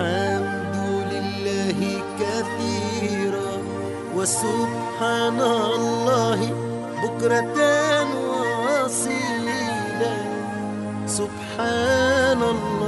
الحمد لله كثيرا وسبحان الله بكرة وأصيلا. سبحان الله.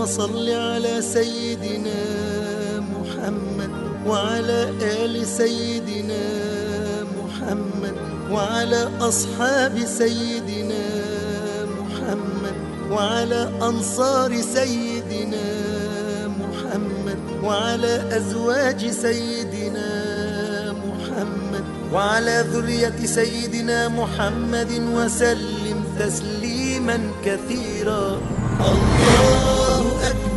اللهم صل على سيدنا محمد وعلى آل سيدنا محمد وعلى أصحاب سيدنا محمد وعلى أنصار سيدنا محمد وعلى أزواج سيدنا محمد وعلى ذرية سيدنا محمد وسلم تسليما كثيرا. الله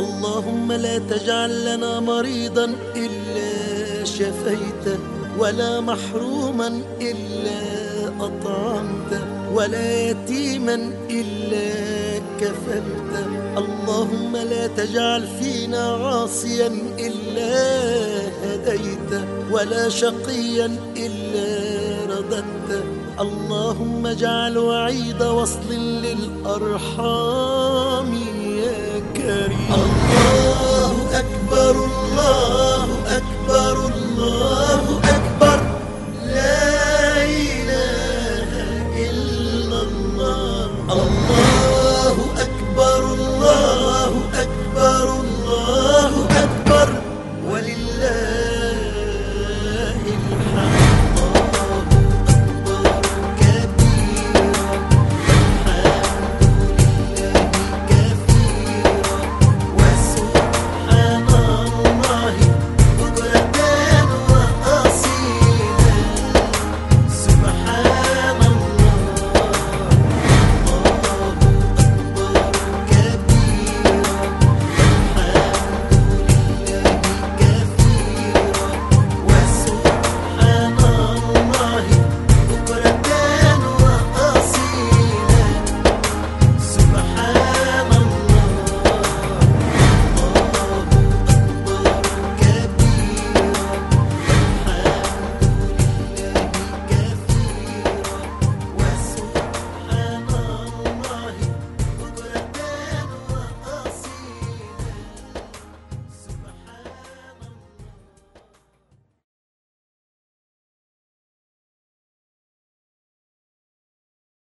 اللهم لا تجعل لنا مريضا إلا شفيته ولا محروما إلا أطعمته ولا يتيما إلا كفلته اللهم لا تجعل فينا عاصيا إلا هديته ولا شقيا إلا رددته اللهم اجعل وعيد وصل للأرحام يا كريم. الله أكبر الله